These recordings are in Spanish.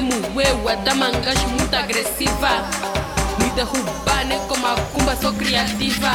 mesmo eu, a dama mangas muito agressiva. Me derrubar, nem como a cumba, sou criativa.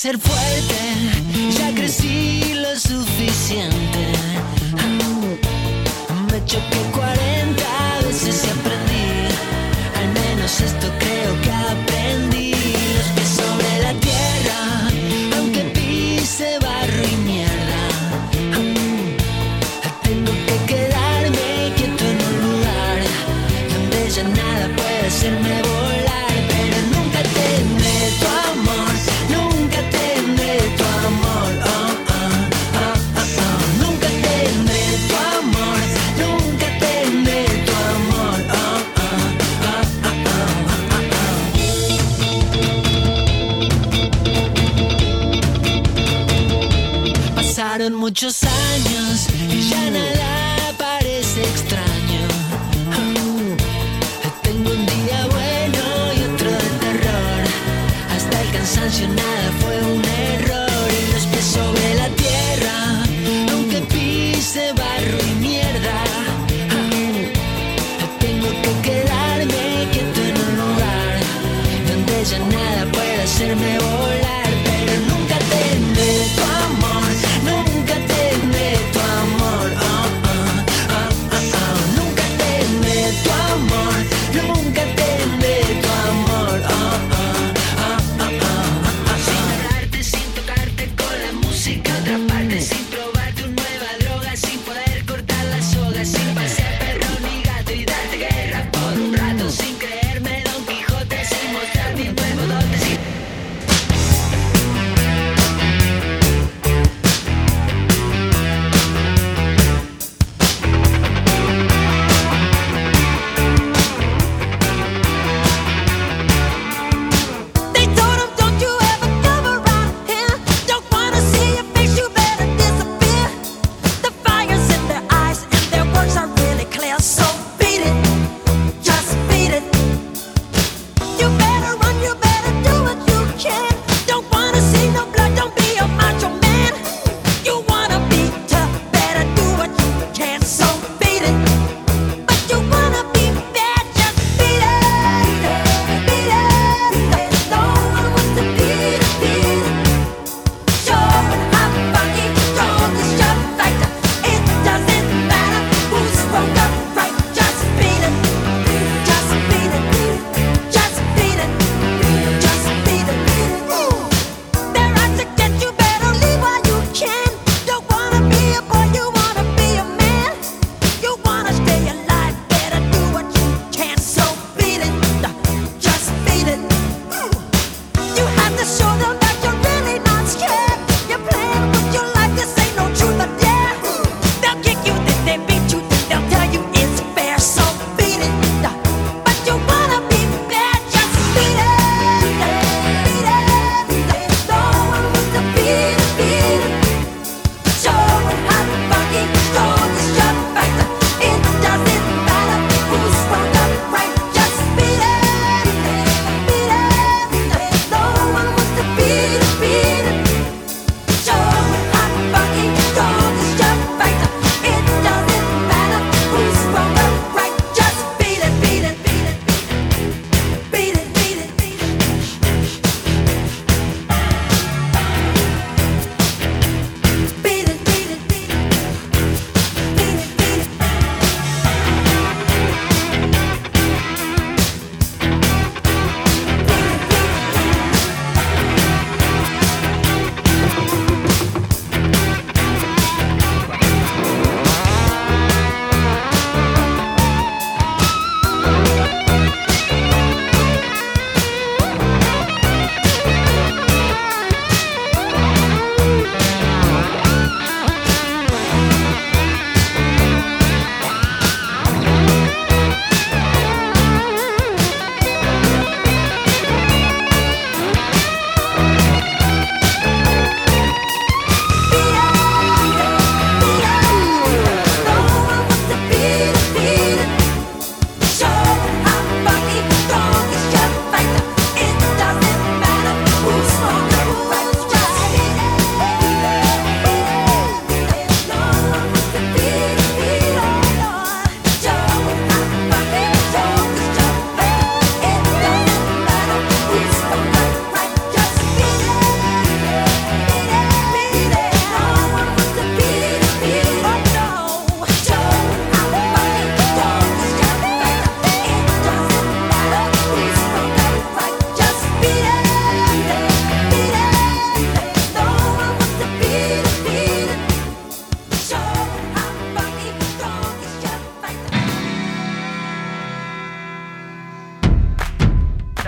Ser fuerte,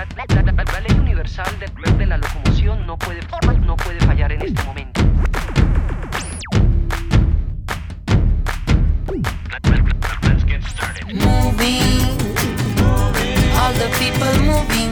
universal, la, la, la ley universal de, de, la locomoción no puede, no puede fallar en este momento. Moving, moving, all the people moving.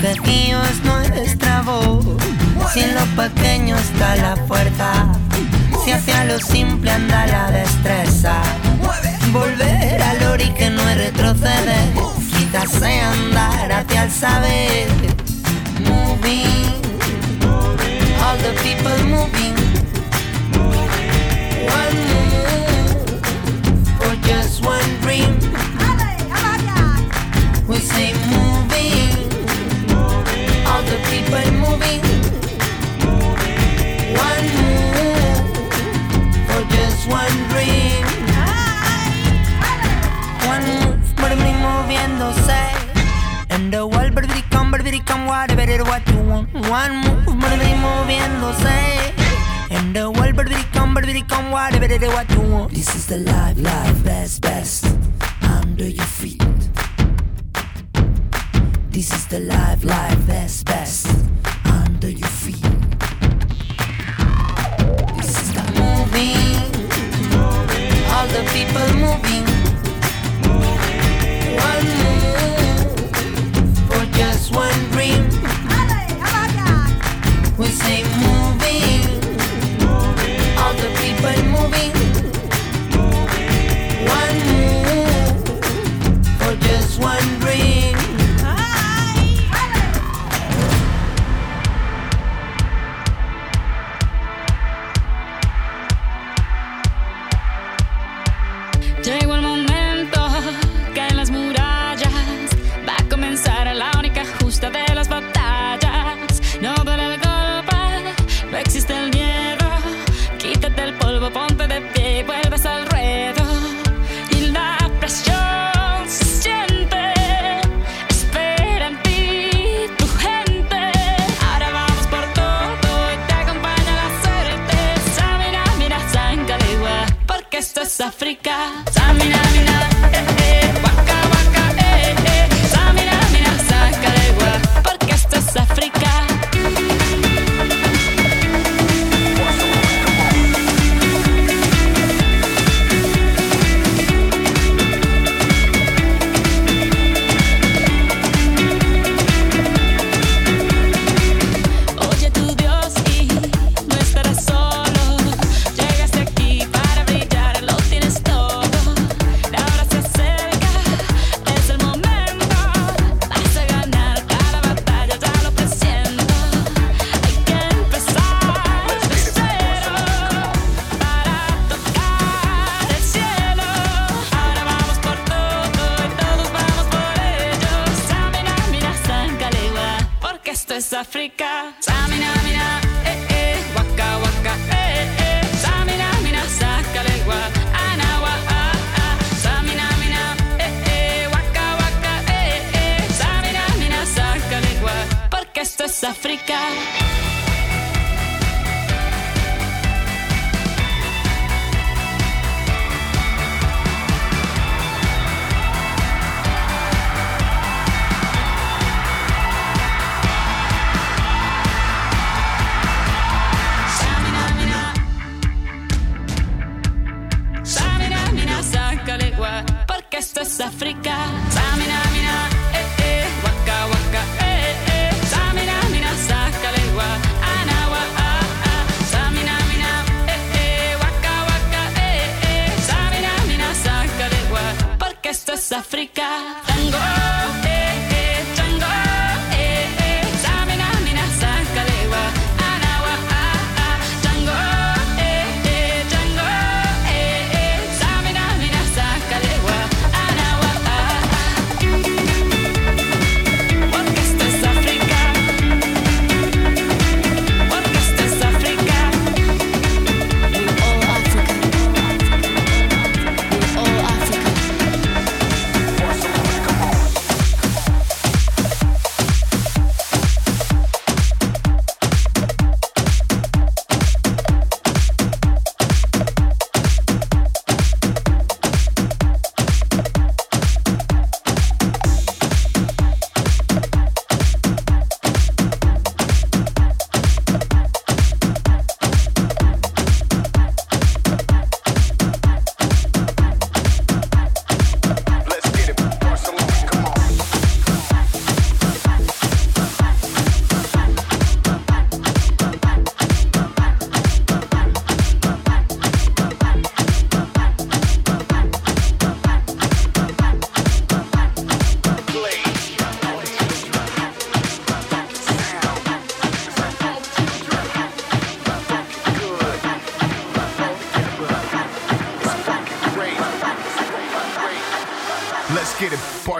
quejío es nuestra voz. Si en lo pequeño está la fuerza, si hacia lo simple anda la destreza. Volver al origen no es retroceder, quizás sea andar hacia el saber. Moving, all the people moving. One move for just one dream. Whatever it what you want. One move, baby, moviéndose. And the world, baby, come, baby, come, whatever it what you want. This is the life, life, best, best. Under your feet. This is the life, life, best, best. Under your feet. This is the moving. All the people moving. Just one dream. We say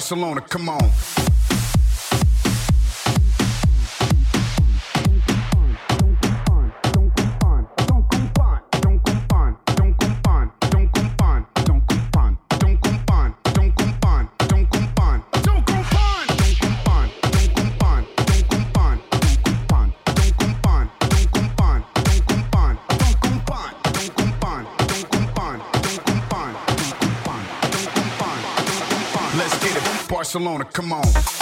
Barcelona, come on. Barcelona, come on.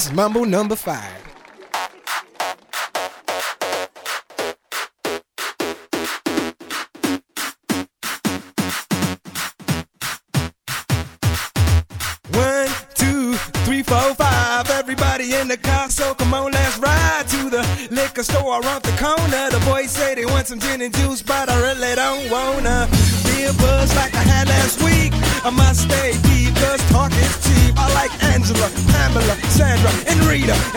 Is Mambo number five.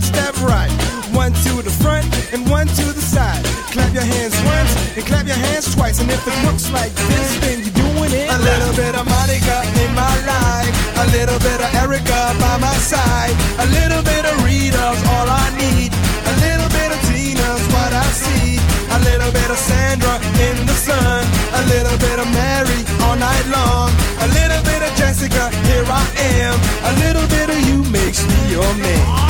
One step right. One to the front and one to the side. Clap your hands once and clap your hands twice. And if it looks like this, then you're doing it. A little bit of Monica in my life. A little bit of Erica by my side. A little bit of Rita's all I need. A little bit of Tina's what I see. A little bit of Sandra in the sun. A little bit of Mary all night long. A little bit of Jessica, here I am. A little bit of you makes me your man.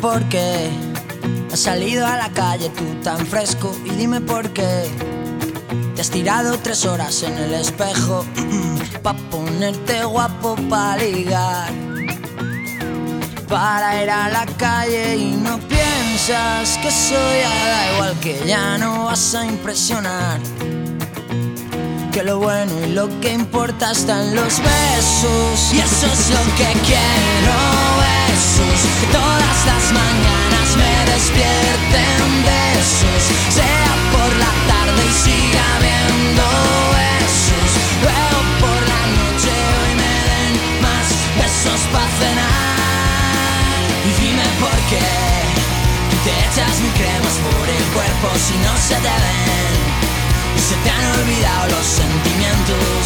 Por qué has salido a la calle tú tan fresco y dime por qué te has tirado tres horas en el espejo pa ponerte guapo pa ligar para ir a la calle y no piensas que soy da igual que ya no vas a impresionar que lo bueno y lo que importa está en los besos y eso es lo que quiero todas las mañanas me despierten besos. Sea por la tarde y siga habiendo besos. Luego por la noche hoy me den más besos para cenar. Y dime por qué te echas mi cremas por el cuerpo si no se te ven. Y se te han olvidado los sentimientos.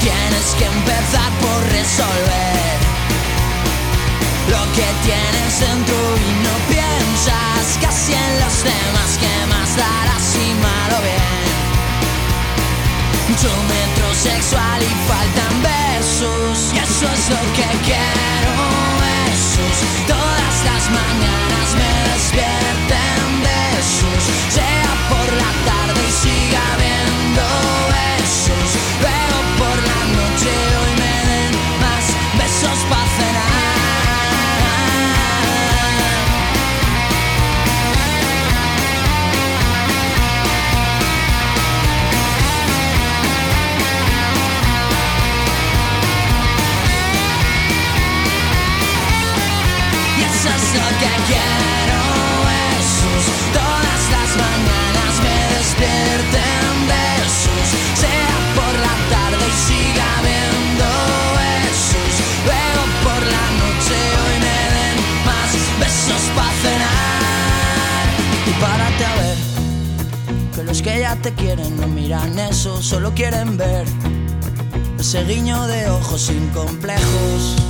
Tienes que empezar por resolver lo que tienes dentro y no piensas casi en los demás que más darás si mal o bien. Mucho metrosexual y faltan besos y eso es lo que quiero besos. Todas las mañanas me despierten besos, sea por la tarde y siga habiendo besos. Luego por la noche lo que quiero besos Todas las mañanas me despierten besos Sea por la tarde y siga habiendo besos Luego por la noche hoy me den más besos para cenar. Y párate a ver Que los que ya te quieren no miran eso Solo quieren ver Ese guiño de ojos sin complejos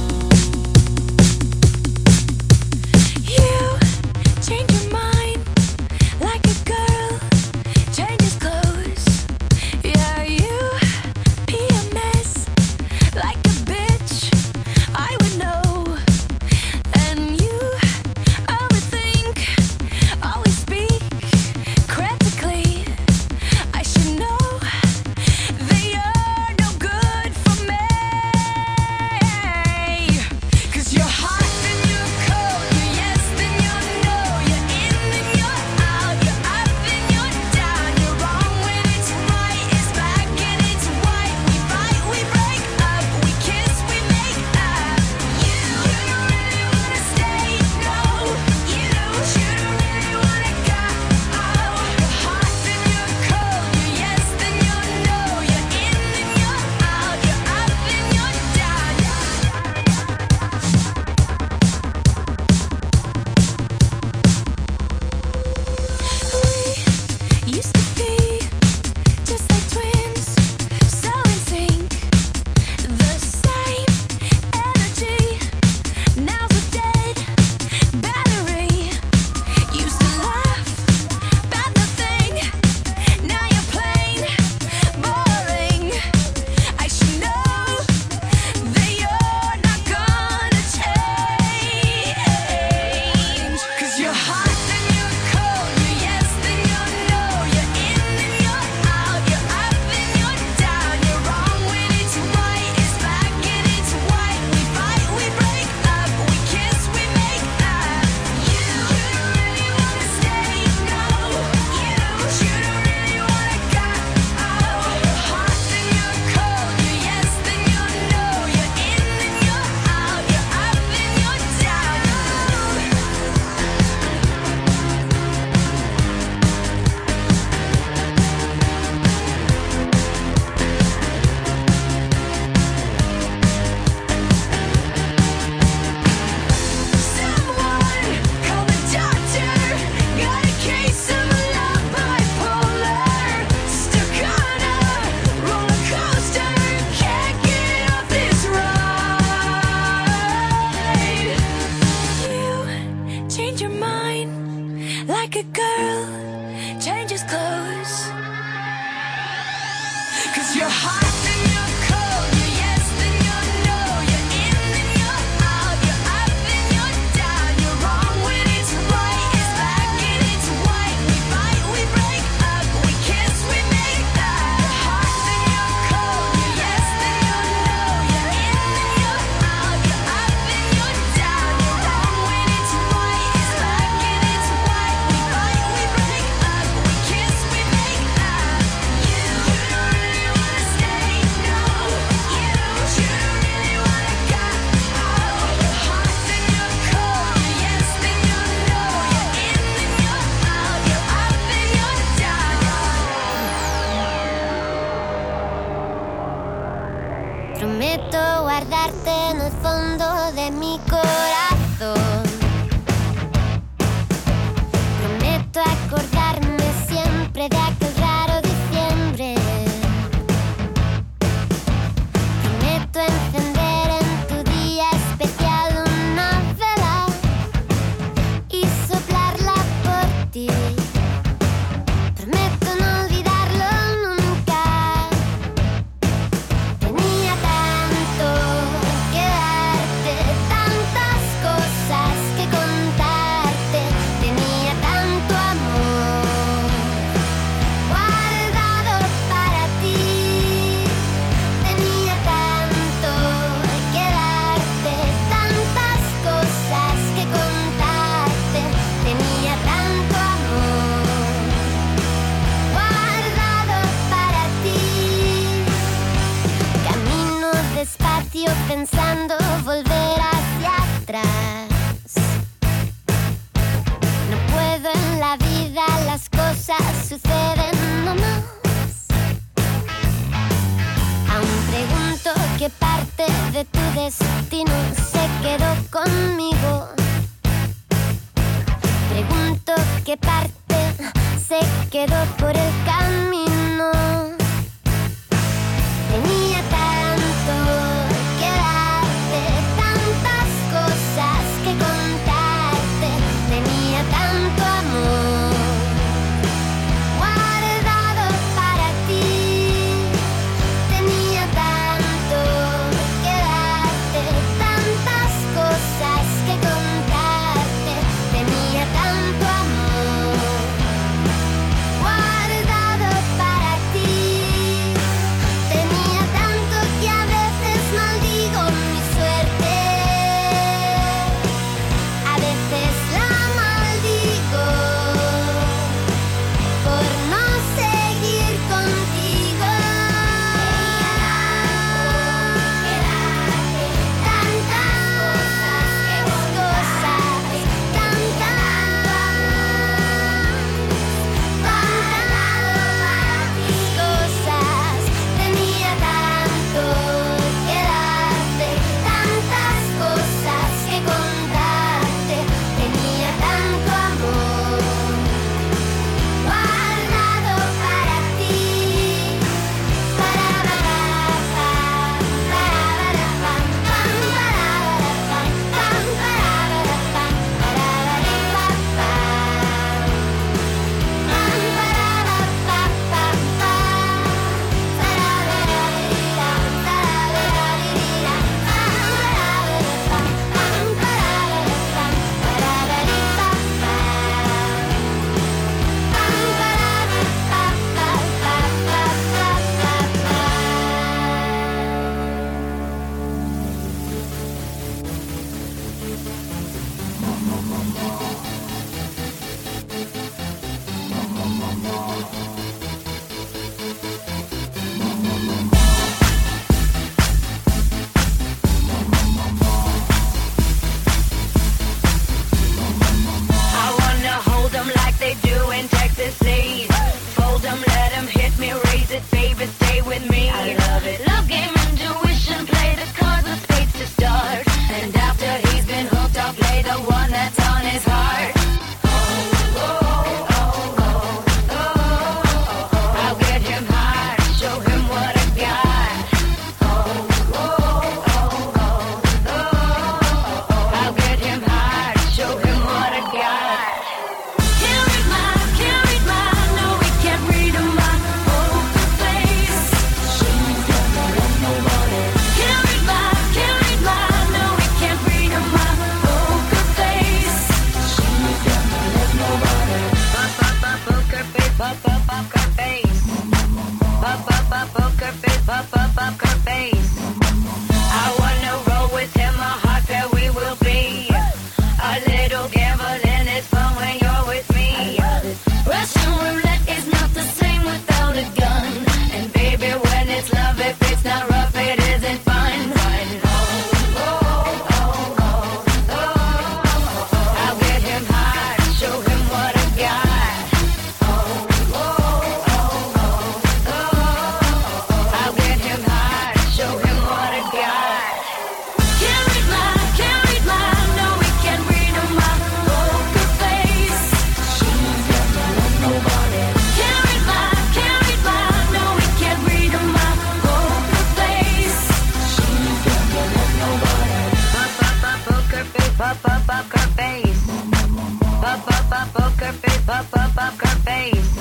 up, up, up her face.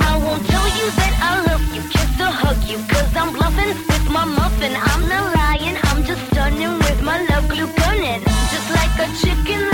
I won't tell you that I love you, kiss or hug you, cause I'm bluffing with my muffin. I'm not lying, I'm just stunning with my love glue gunning. Just like a chicken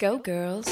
go, girls.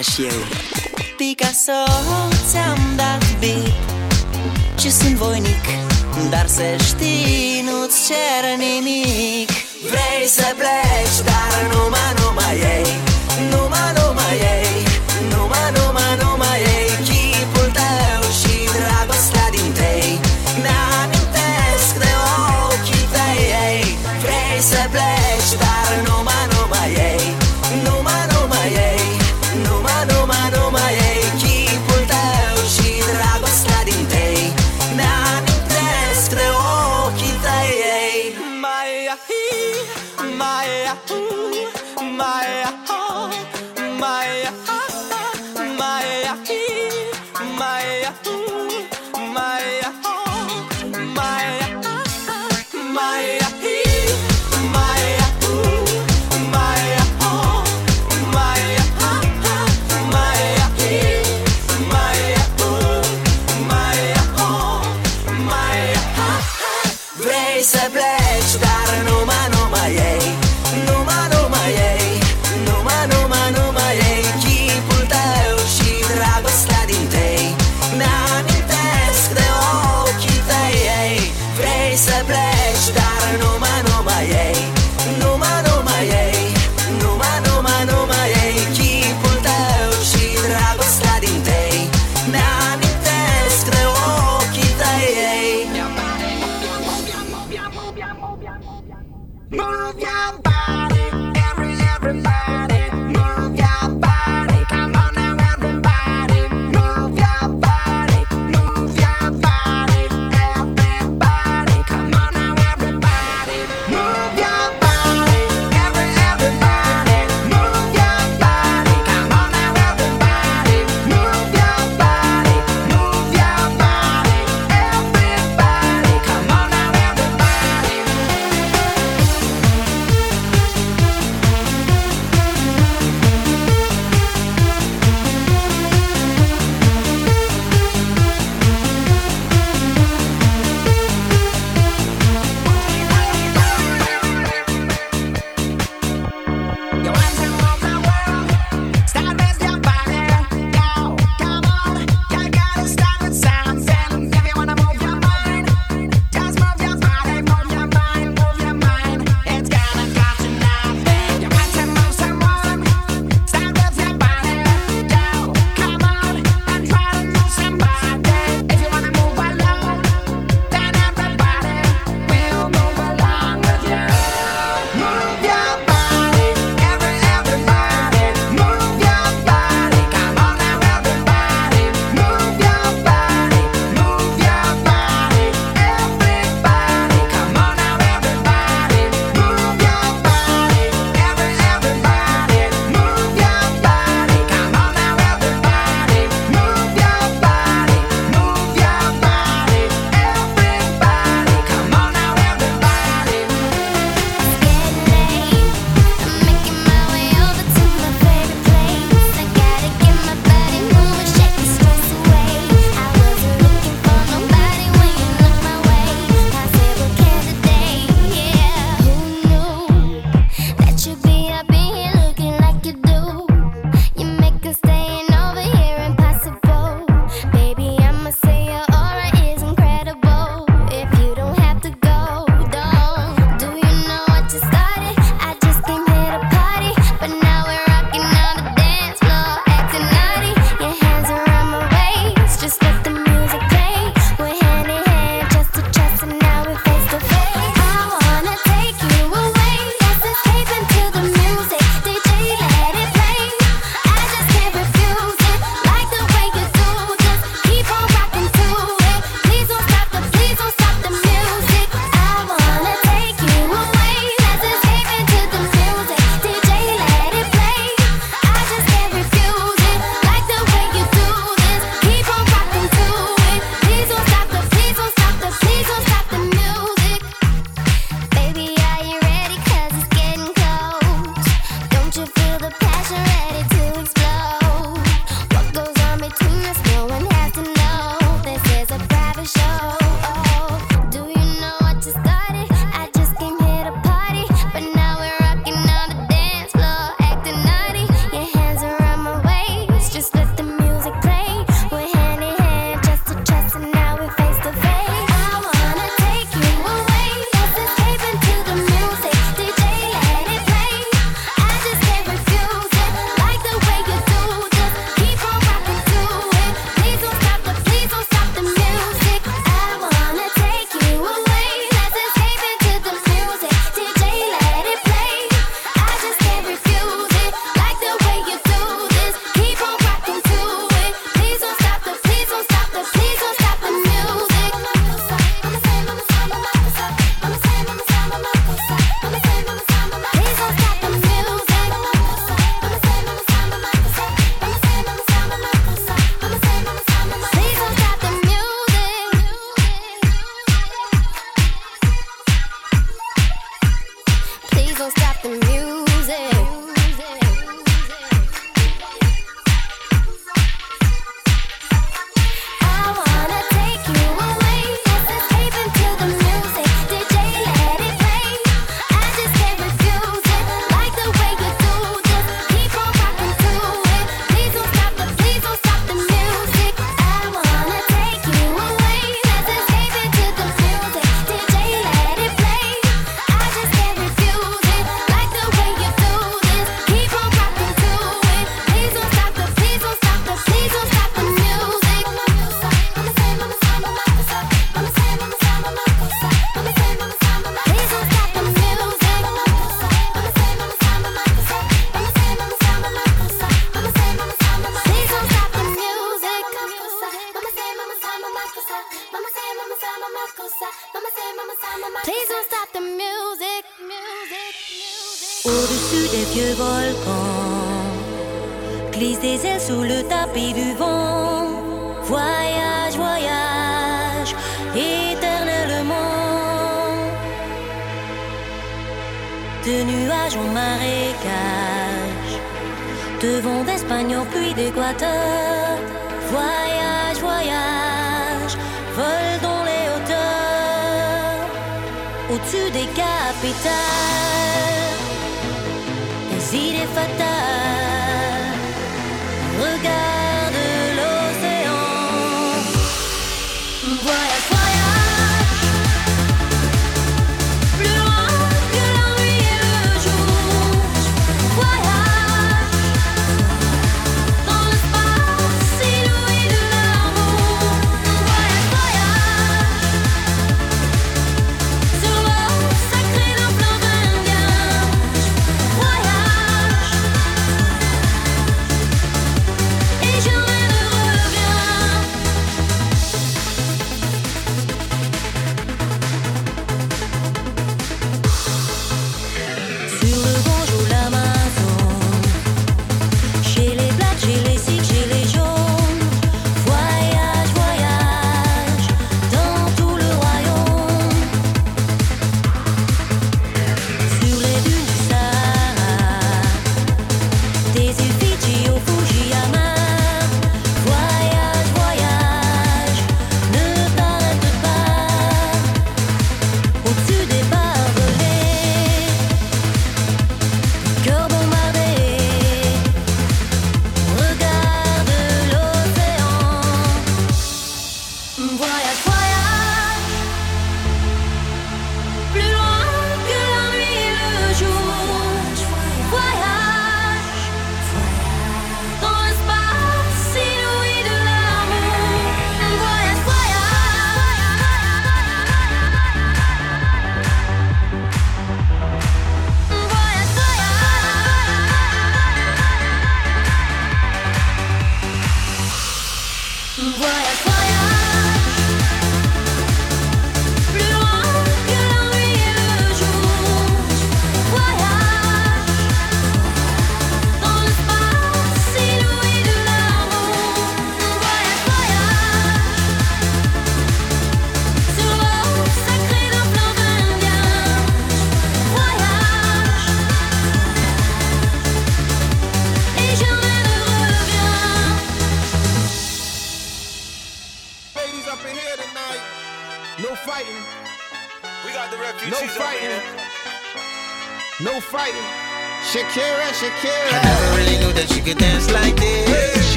și eu. Picasso, ți-am dat beat Și sunt voinic Dar să știi, nu-ți cer nimic. Vrei să pleci, dar numai, numai ei.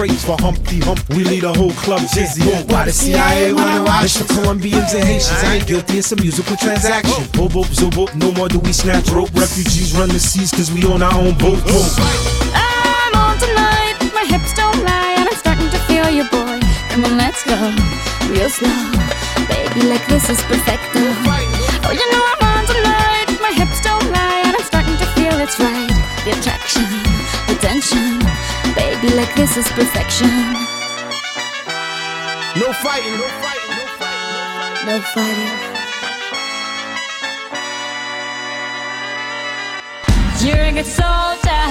crates for Humpty Hump. We lead a whole club dizzy. Why the CIA wanna watch the Colombians and Haitians? I ain't guilty, it's a musical transaction. Boop, boop, zoop, boop, no more do we snatch rope. Refugees run the seas cause we own our own boat. I'm on tonight, my hips don't lie, and I'm starting to feel you, boy. Come on, let's go, real slow. Baby, like this is perfect. This is perfection. No fighting, no fighting, no fighting. No fighting. You're a good soldier,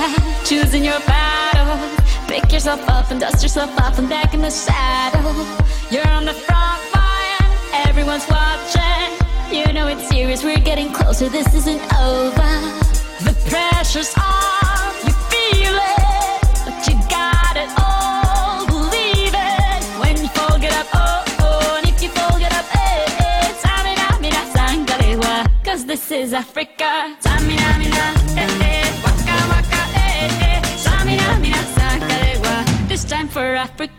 choosing your battles. Pick yourself up and dust yourself off and back in the saddle. You're on the front line, everyone's watching. You know it's serious, we're getting closer, this isn't over. The pressure's on. this is Africa. Samina, mina, eh, eh, waka, waka, eh, eh. eh. Samina, mina, sakarewa. Eh, this time for Africa.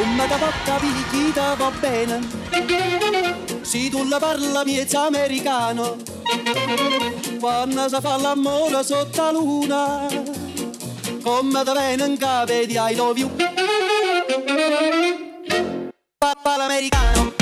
come da porta picchita va bene. Se tu la parla miezza americano, quando si fa l'amore sotto la luna, come da venga vedi I love you. Papà l'americano.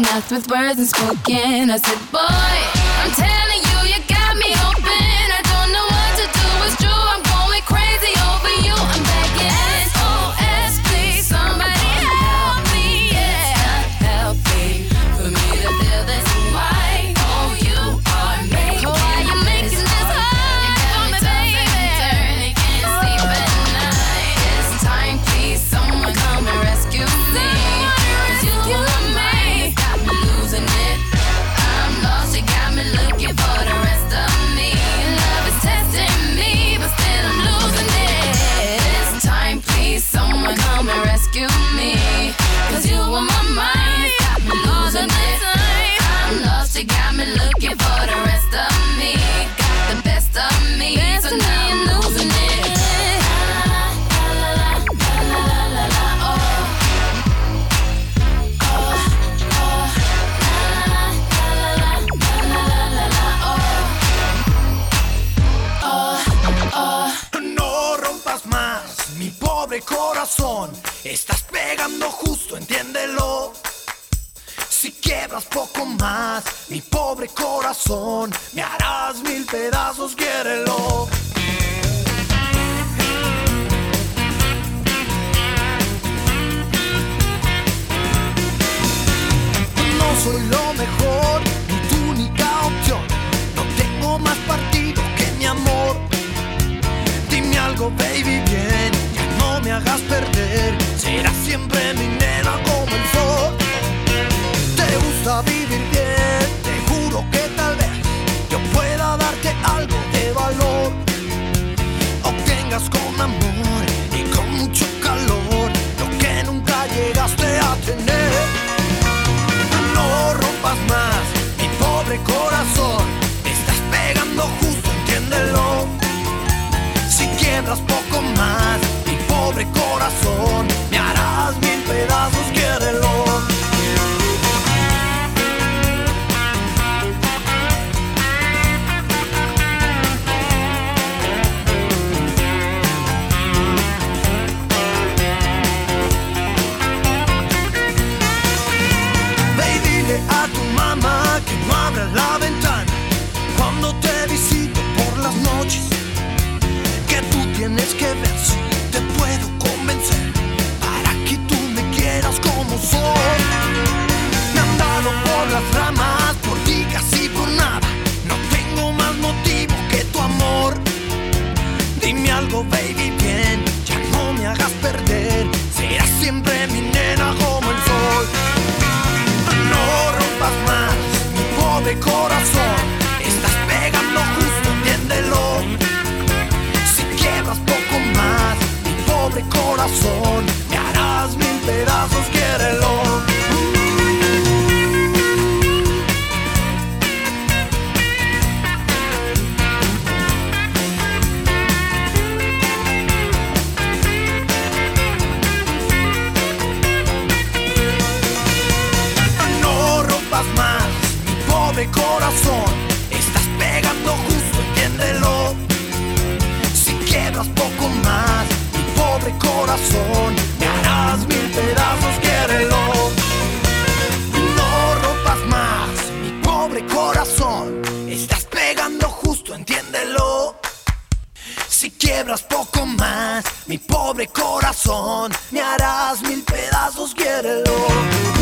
Enough with words unspoken. I said, boy, I'm telling mi pobre corazón. Me harás mil pedazos, quiérelo. No soy lo mejor, ni tu única opción. No tengo más partido que mi amor. Dime algo, baby, bien. Ya no me hagas perder. Será siempre mi nena a vivir bien. Te juro que tal vez yo pueda darte algo de valor. Obtengas con amor y con mucho calor lo que nunca llegaste a tener. No rompas más mi pobre corazón. Me estás pegando justo, entiéndelo. Si quiebras poco más mi pobre corazón. pobre corazón, estás pegando justo, entiéndelo. Si quiebras poco más, mi pobre corazón. me harás mil pedazos, quiérelo. No rompas más mi pobre corazón, estás pegando justo, entiéndelo. Si quiebras poco más mi pobre corazón, me harás mil pedazos, quiérelo.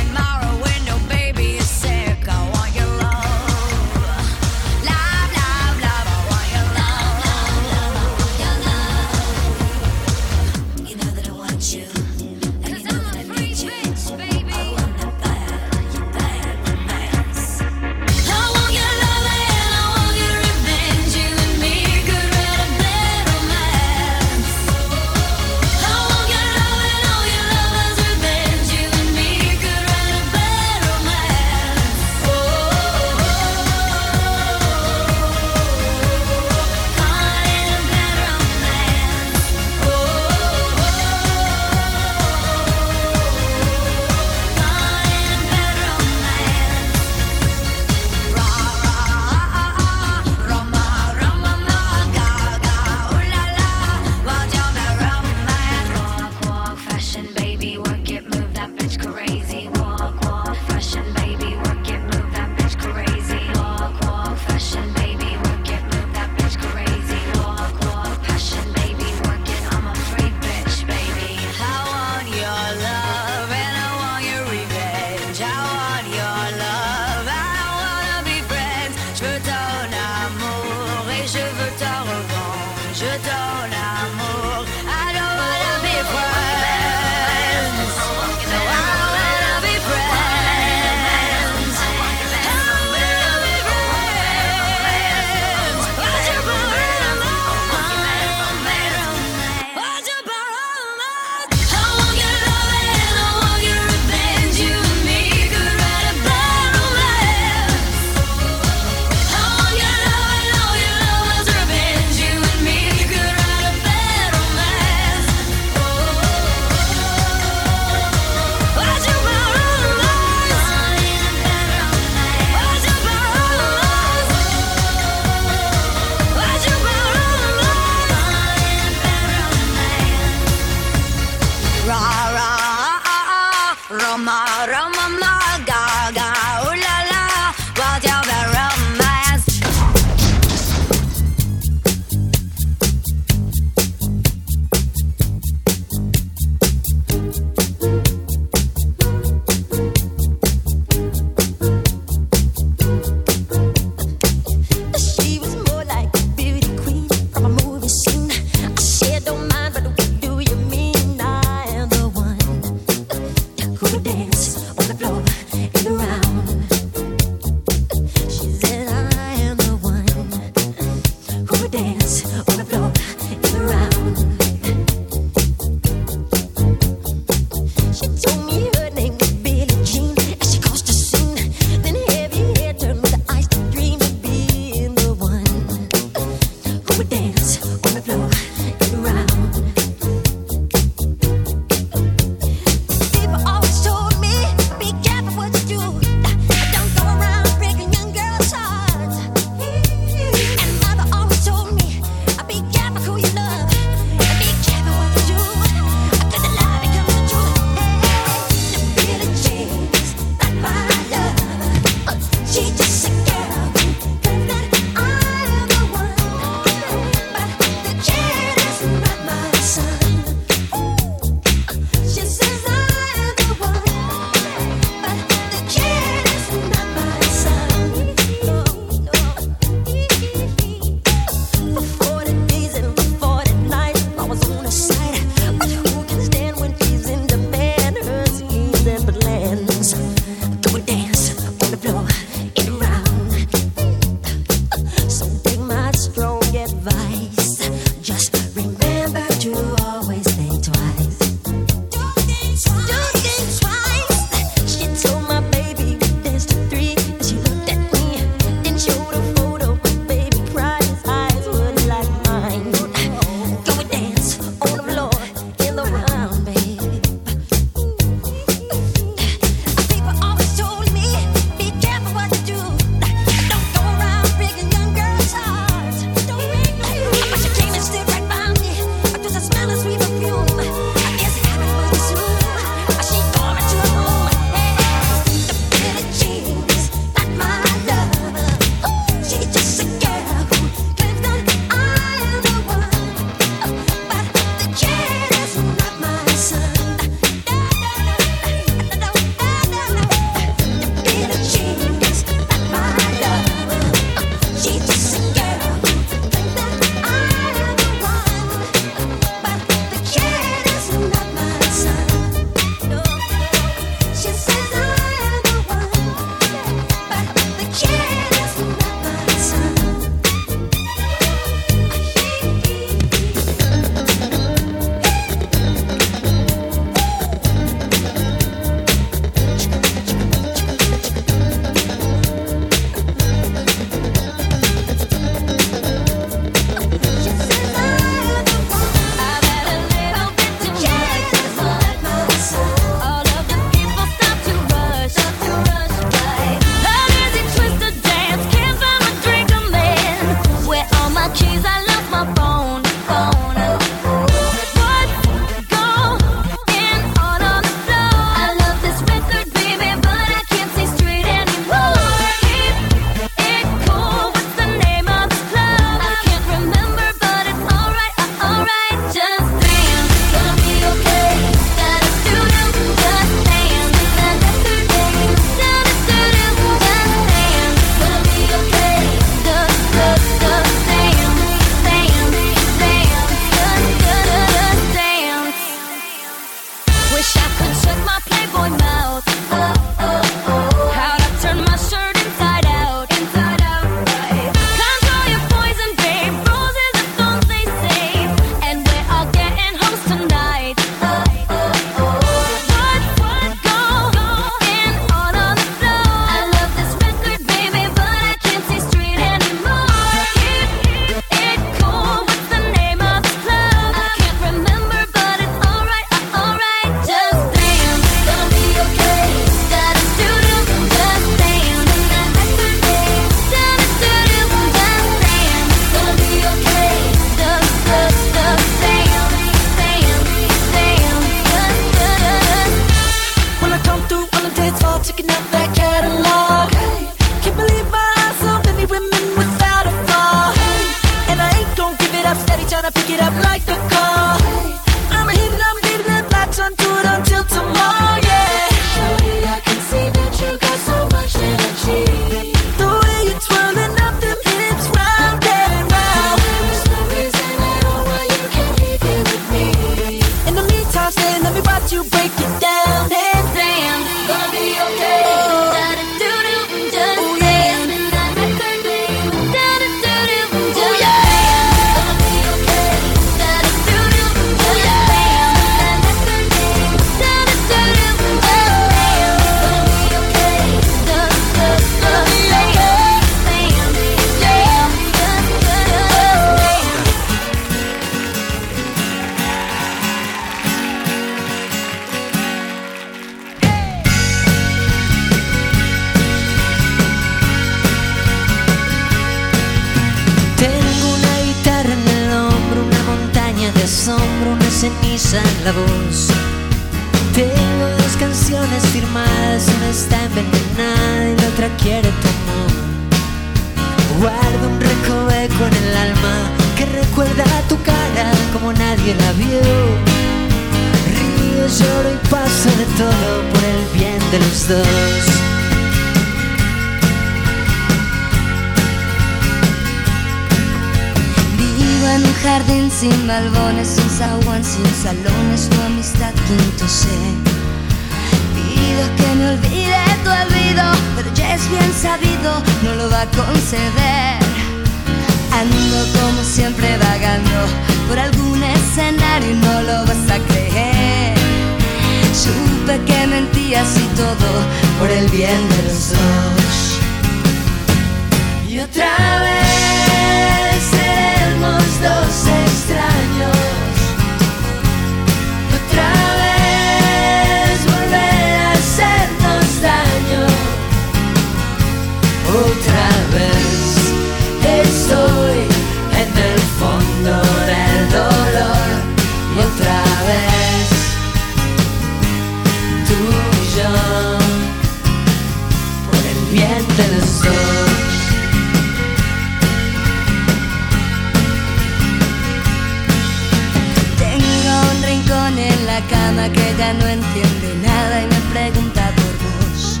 que ya no entiende nada y me pregunta por vos.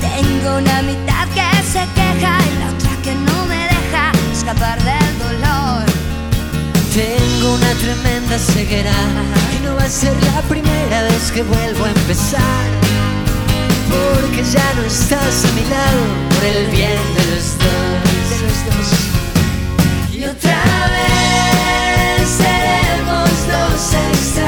Tengo una mitad que se queja y la otra que no me deja escapar del dolor. Tengo una tremenda ceguera y no va a ser la primera vez que vuelvo a empezar. Porque ya no estás a mi lado por el bien de los dos. Y otra vez seremos dos extraños.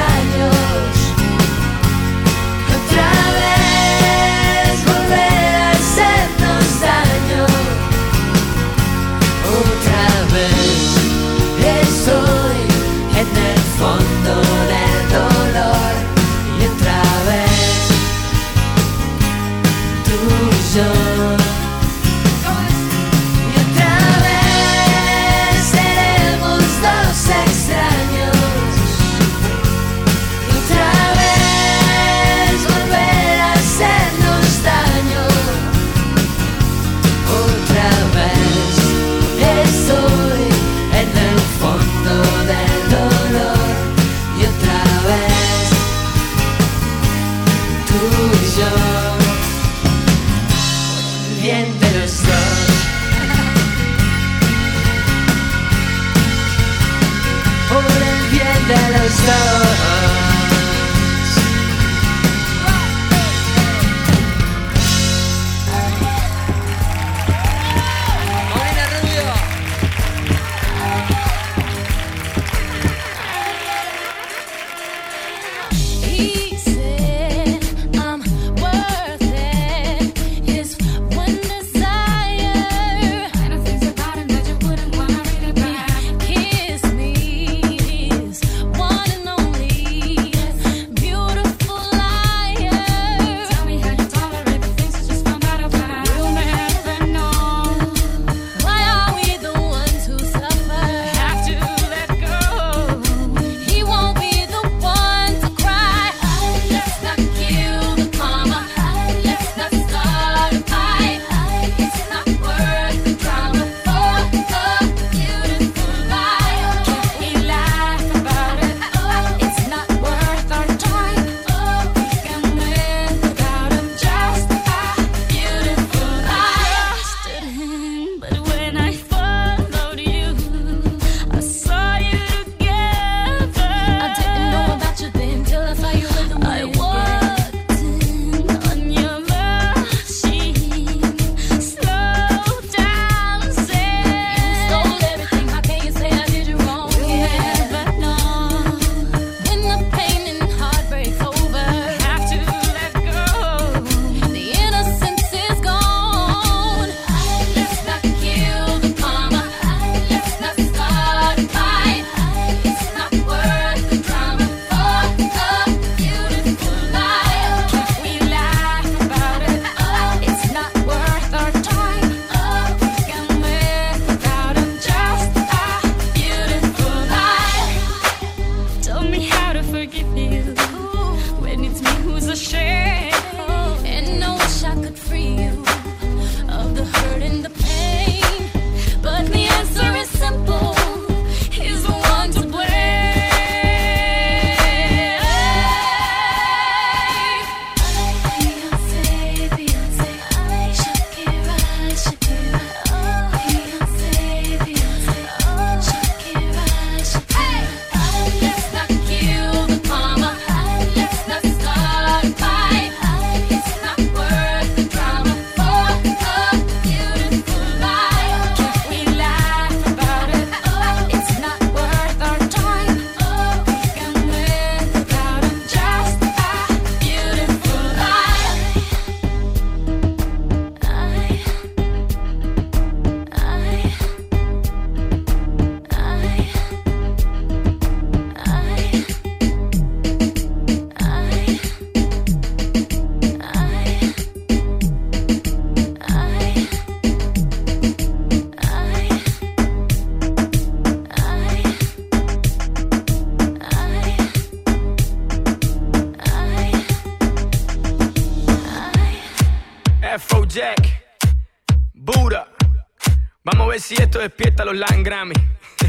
despierta los Langrammy.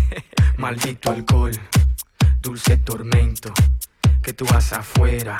Maldito alcohol, dulce tormento, que tú vas afuera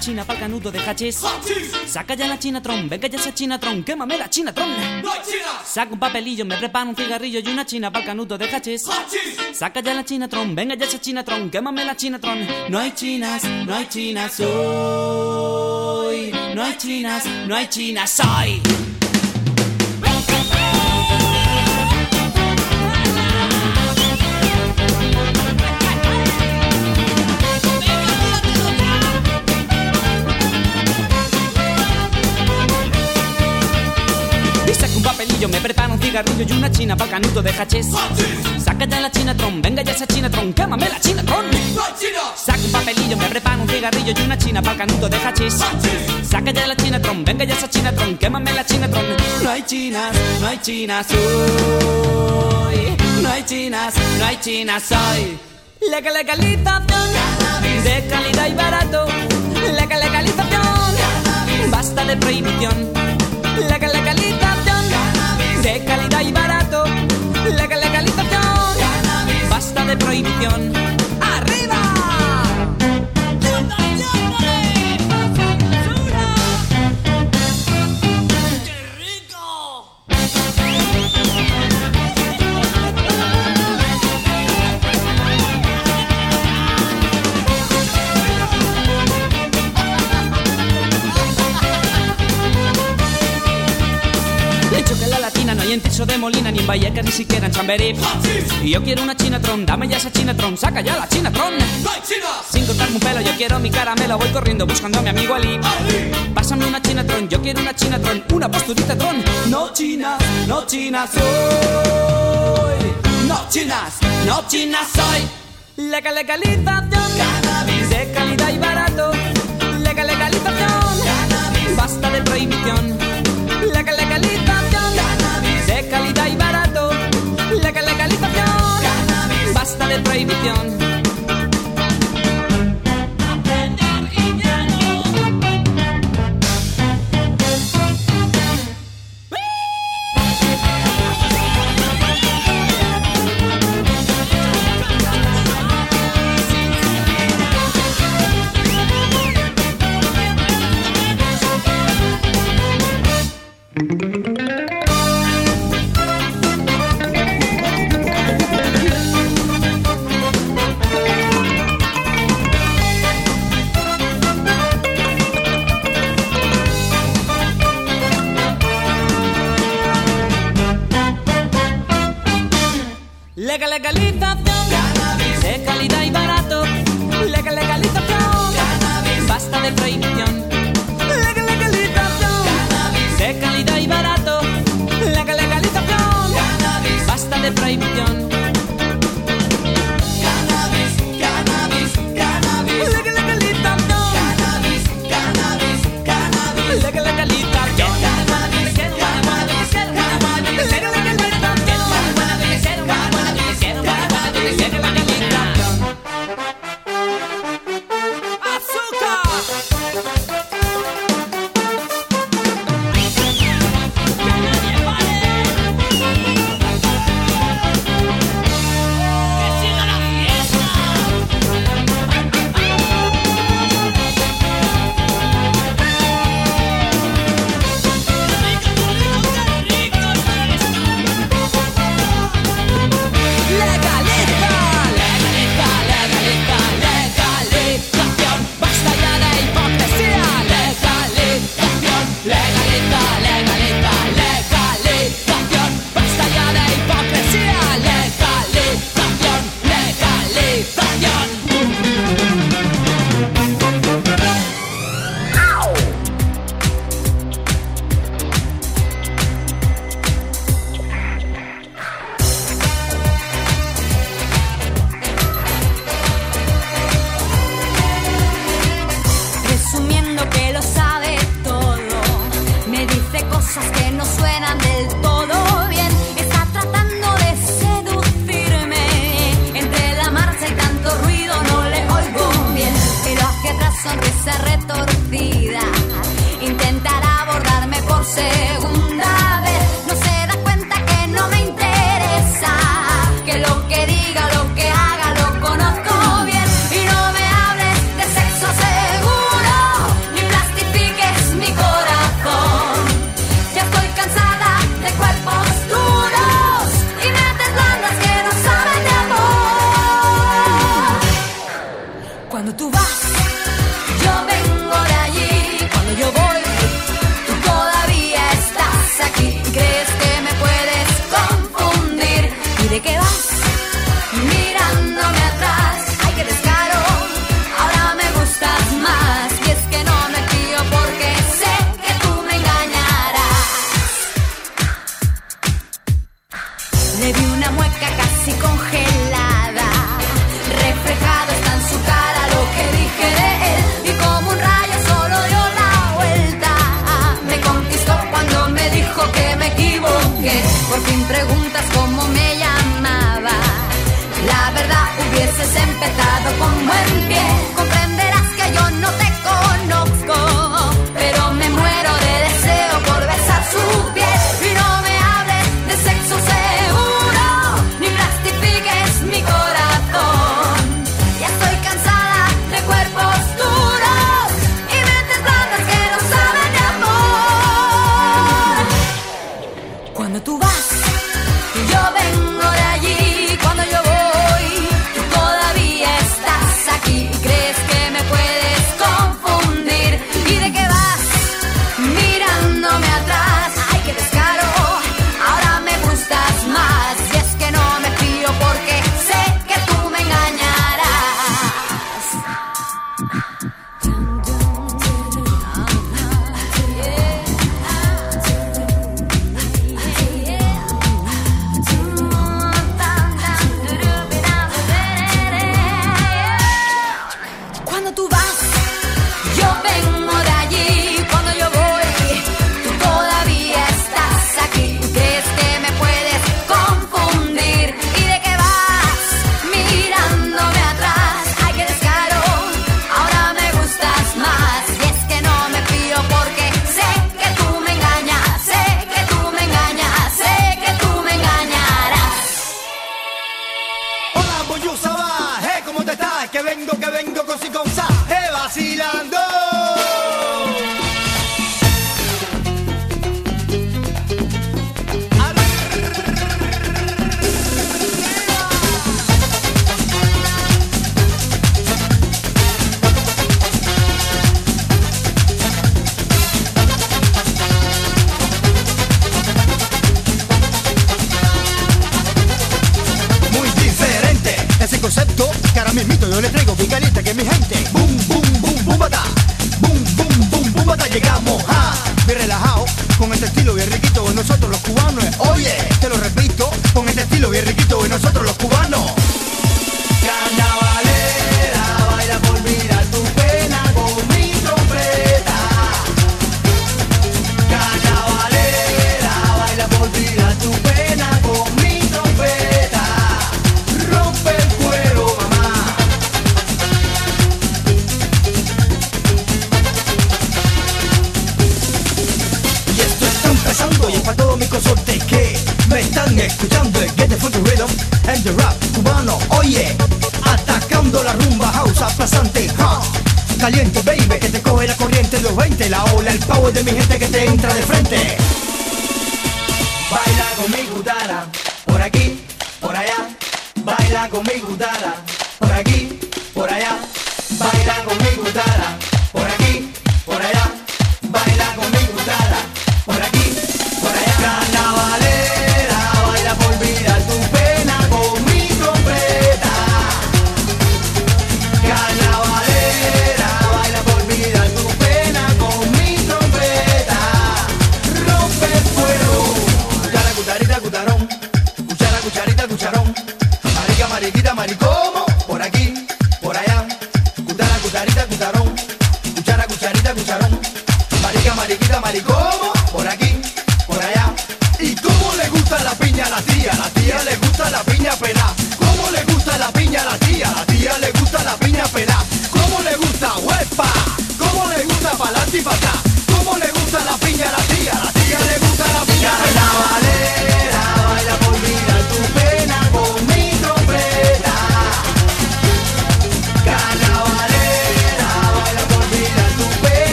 china pa'l canuto de hachis. Saca ya la chinatron, venga ya esa China chinatron, quémame la chinatron. No hay china. Saca un papelillo, me preparo un cigarrillo y una china pa'l canuto de hachis. Saca ya la chinatron, venga ya esa China chinatron, quémame la chinatron. No hay chinas, no hay chinas hoy. No hay chinas, no hay chinas hoy. Cigarrillo y una china pa'l canuto de hachís. Saca ya la chinatron, venga ya esa chinatron, quémame la chinatron. Saca un papelillo, me preparo un cigarrillo y una china pa'l canuto de hachís. Saca ya la chinatron, venga ya esa chinatron, quémame la chinatron. No hay chinas, no hay chinas hoy. No hay chinas, no hay chinas hoy. Legal legalización de calidad y barato. Legal legalización, basta de prohibición. De calidad y barato. Legal legalización, basta de prohibición. De Molina, ni en Vallecas, ni siquiera en Chamberí. Y yo quiero una chinatron, dame ya esa chinatron, saca ya la chinatron. Sin cortarme un pelo, yo quiero mi caramelo, voy corriendo buscando a mi amigo Ali. Pásame una chinatron, yo quiero una chinatron, una posturita tron. No chinas, no chinas soy. No chinas, no chinas soy. Legal legalización, de Everybody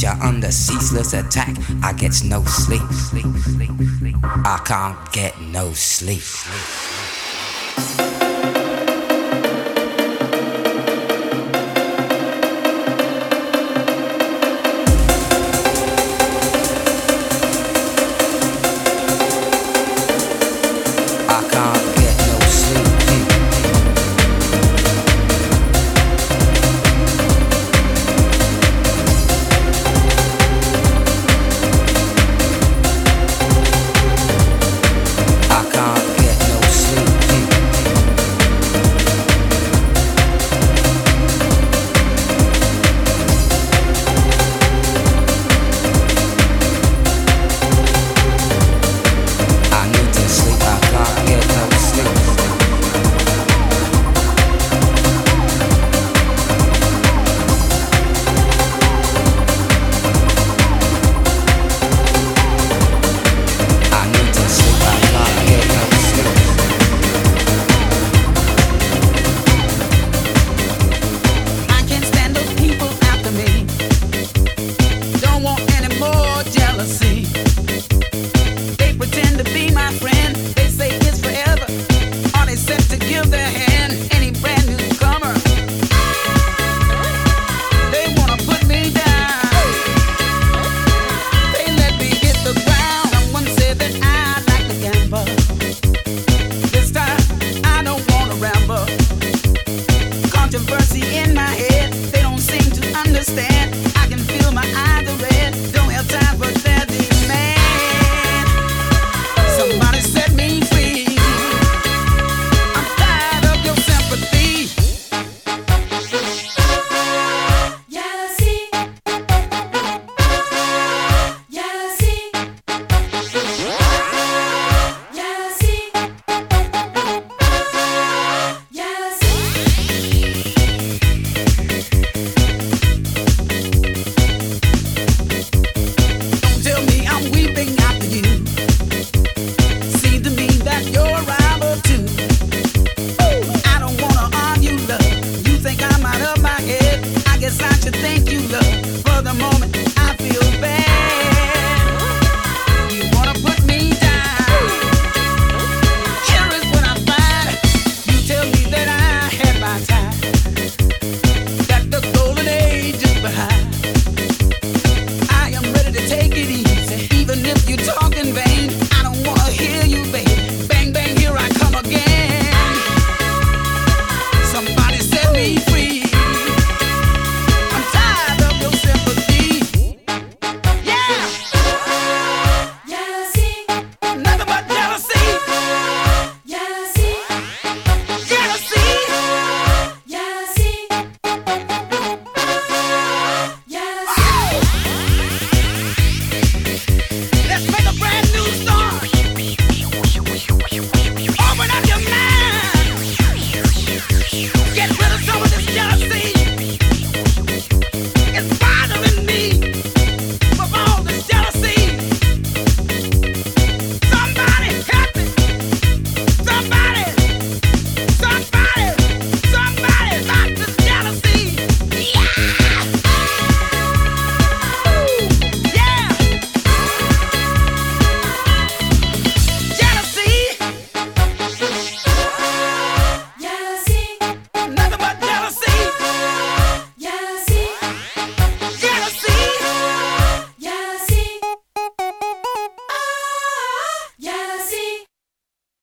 You're under ceaseless attack. I get no sleep. I can't get no sleep.